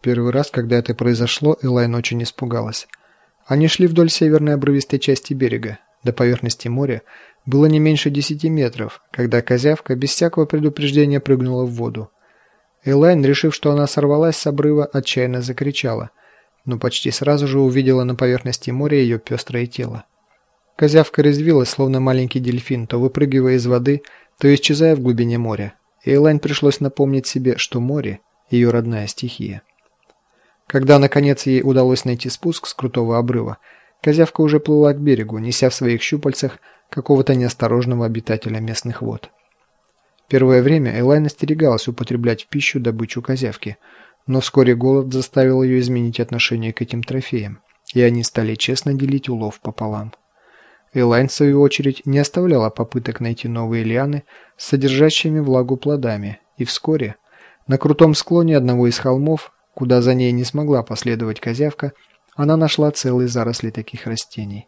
Первый раз, когда это произошло, Элайн очень испугалась. Они шли вдоль северной обрывистой части берега. До поверхности моря было не меньше десяти метров, когда козявка без всякого предупреждения прыгнула в воду. Элайн, решив, что она сорвалась с обрыва, отчаянно закричала, но почти сразу же увидела на поверхности моря ее пестрое тело. Козявка резвилась, словно маленький дельфин, то выпрыгивая из воды, то исчезая в глубине моря. Элайн пришлось напомнить себе, что море – ее родная стихия. Когда, наконец, ей удалось найти спуск с крутого обрыва, козявка уже плыла к берегу, неся в своих щупальцах какого-то неосторожного обитателя местных вод. Первое время Элайн остерегалась употреблять в пищу добычу козявки, но вскоре голод заставил ее изменить отношение к этим трофеям, и они стали честно делить улов пополам. Элайн, в свою очередь, не оставляла попыток найти новые лианы с содержащими влагу плодами, и вскоре, на крутом склоне одного из холмов, Куда за ней не смогла последовать козявка, она нашла целые заросли таких растений.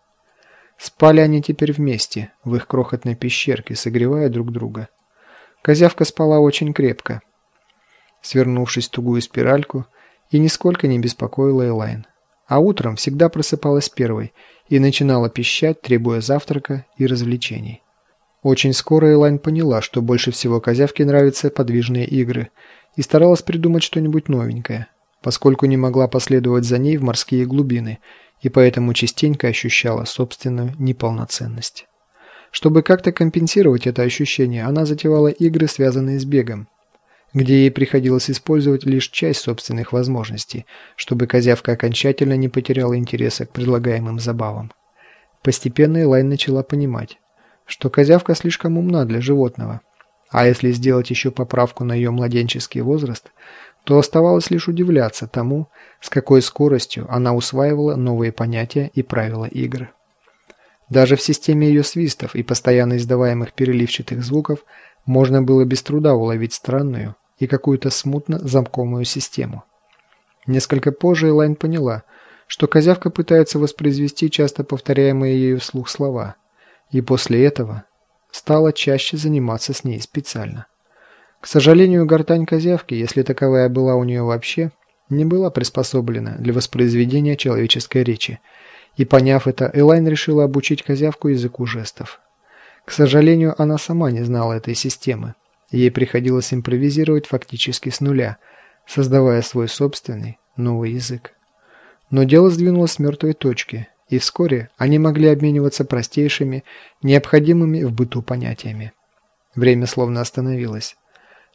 Спали они теперь вместе, в их крохотной пещерке, согревая друг друга. Козявка спала очень крепко, свернувшись в тугую спиральку, и нисколько не беспокоила Элайн. А утром всегда просыпалась первой и начинала пищать, требуя завтрака и развлечений. Очень скоро Элайн поняла, что больше всего козявке нравятся подвижные игры, и старалась придумать что-нибудь новенькое поскольку не могла последовать за ней в морские глубины и поэтому частенько ощущала собственную неполноценность. Чтобы как-то компенсировать это ощущение, она затевала игры, связанные с бегом, где ей приходилось использовать лишь часть собственных возможностей, чтобы козявка окончательно не потеряла интереса к предлагаемым забавам. Постепенно Элайн начала понимать, что козявка слишком умна для животного, а если сделать еще поправку на ее младенческий возраст, то оставалось лишь удивляться тому, с какой скоростью она усваивала новые понятия и правила игры. Даже в системе ее свистов и постоянно издаваемых переливчатых звуков можно было без труда уловить странную и какую-то смутно замкомую систему. Несколько позже Элайн поняла, что козявка пытается воспроизвести часто повторяемые ею вслух слова, и после этого стала чаще заниматься с ней специально. К сожалению, гортань козявки, если таковая была у нее вообще, не была приспособлена для воспроизведения человеческой речи, и поняв это, Элайн решила обучить козявку языку жестов. К сожалению, она сама не знала этой системы. Ей приходилось импровизировать фактически с нуля, создавая свой собственный новый язык. Но дело сдвинулось с мертвой точки, и вскоре они могли обмениваться простейшими, необходимыми в быту понятиями. Время словно остановилось.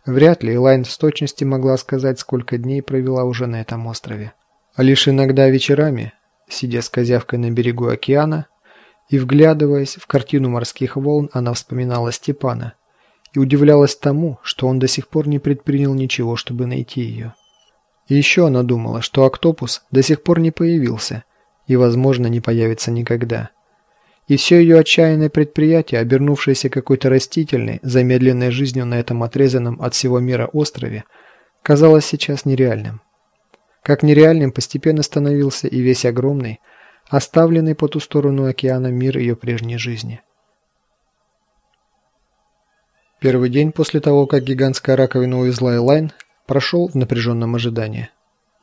Вряд ли Элайн с точностью могла сказать, сколько дней провела уже на этом острове. А лишь иногда вечерами, сидя с козявкой на берегу океана и вглядываясь в картину морских волн, она вспоминала Степана и удивлялась тому, что он до сих пор не предпринял ничего, чтобы найти ее. И еще она думала, что Октопус до сих пор не появился и, возможно, не появится никогда. И все ее отчаянное предприятие, обернувшееся какой-то растительной, замедленной жизнью на этом отрезанном от всего мира острове, казалось сейчас нереальным. Как нереальным постепенно становился и весь огромный, оставленный по ту сторону океана мир ее прежней жизни. Первый день после того, как гигантская раковина увезла Элайн, прошел в напряженном ожидании.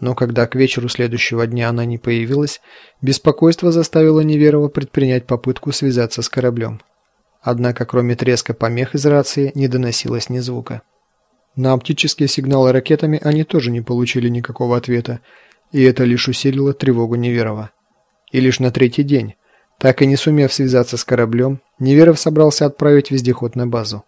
Но когда к вечеру следующего дня она не появилась, беспокойство заставило Неверова предпринять попытку связаться с кораблем. Однако, кроме треска помех из рации, не доносилось ни звука. На оптические сигналы ракетами они тоже не получили никакого ответа, и это лишь усилило тревогу Неверова. И лишь на третий день, так и не сумев связаться с кораблем, Неверов собрался отправить вездеход на базу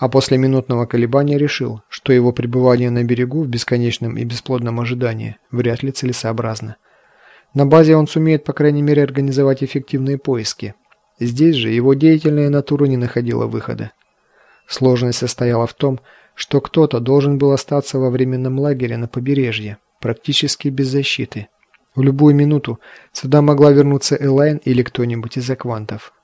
а после минутного колебания решил, что его пребывание на берегу в бесконечном и бесплодном ожидании вряд ли целесообразно. На базе он сумеет, по крайней мере, организовать эффективные поиски. Здесь же его деятельная натура не находила выхода. Сложность состояла в том, что кто-то должен был остаться во временном лагере на побережье, практически без защиты. В любую минуту сюда могла вернуться Элайн или кто-нибудь из аквантов.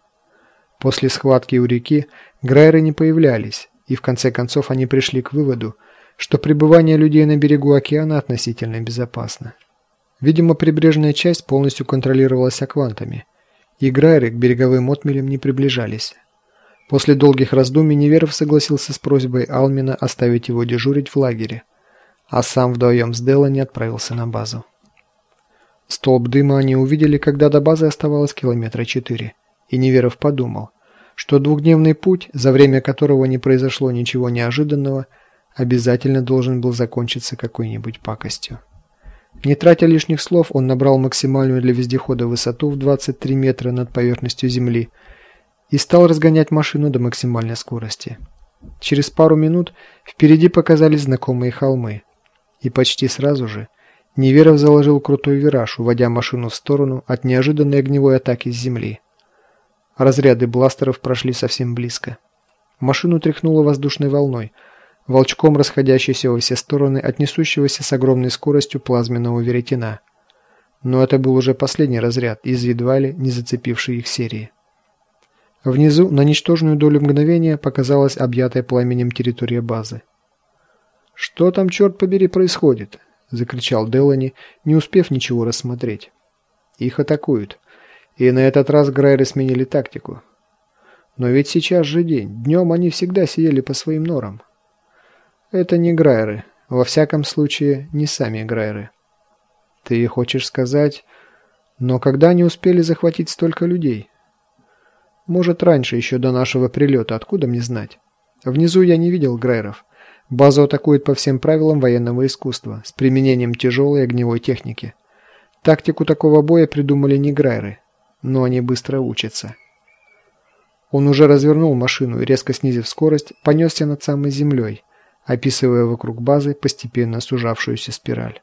После схватки у реки Грайеры не появлялись, и в конце концов они пришли к выводу, что пребывание людей на берегу океана относительно безопасно. Видимо, прибрежная часть полностью контролировалась аквантами, и Грайеры к береговым отмелям не приближались. После долгих раздумий Неверов согласился с просьбой Алмина оставить его дежурить в лагере. а сам вдвоем с Делани отправился на базу. Столб дыма они увидели, когда до базы оставалось километра четыре, и Неверов подумал, что двухдневный путь, за время которого не произошло ничего неожиданного, обязательно должен был закончиться какой-нибудь пакостью. Не тратя лишних слов, он набрал максимальную для вездехода высоту в 23 метра над поверхностью земли и стал разгонять машину до максимальной скорости. Через пару минут впереди показались знакомые холмы, и почти сразу же Неверов заложил крутой вираж, уводя машину в сторону от неожиданной огневой атаки с земли. Разряды бластеров прошли совсем близко. Машину тряхнуло воздушной волной, волчком расходящейся во все стороны от несущегося с огромной скоростью плазменного веретена. Но это был уже последний разряд из едва ли не зацепившей их серии. Внизу, на ничтожную долю мгновения, показалась объятая пламенем территория базы. «Что там, черт побери, происходит?» – закричал Делани, не успев ничего рассмотреть. «Их атакуют. И на этот раз Грайры сменили тактику. Но ведь сейчас же день. Днем они всегда сидели по своим норам. Это не Грайры. Во всяком случае, не сами Грайры. Ты хочешь сказать... Но когда они успели захватить столько людей?» Может, раньше, еще до нашего прилета, откуда мне знать? Внизу я не видел Грейров. Базу атакуют по всем правилам военного искусства, с применением тяжелой огневой техники. Тактику такого боя придумали не Грайры, но они быстро учатся. Он уже развернул машину и, резко снизив скорость, понесся над самой землей, описывая вокруг базы постепенно сужавшуюся спираль.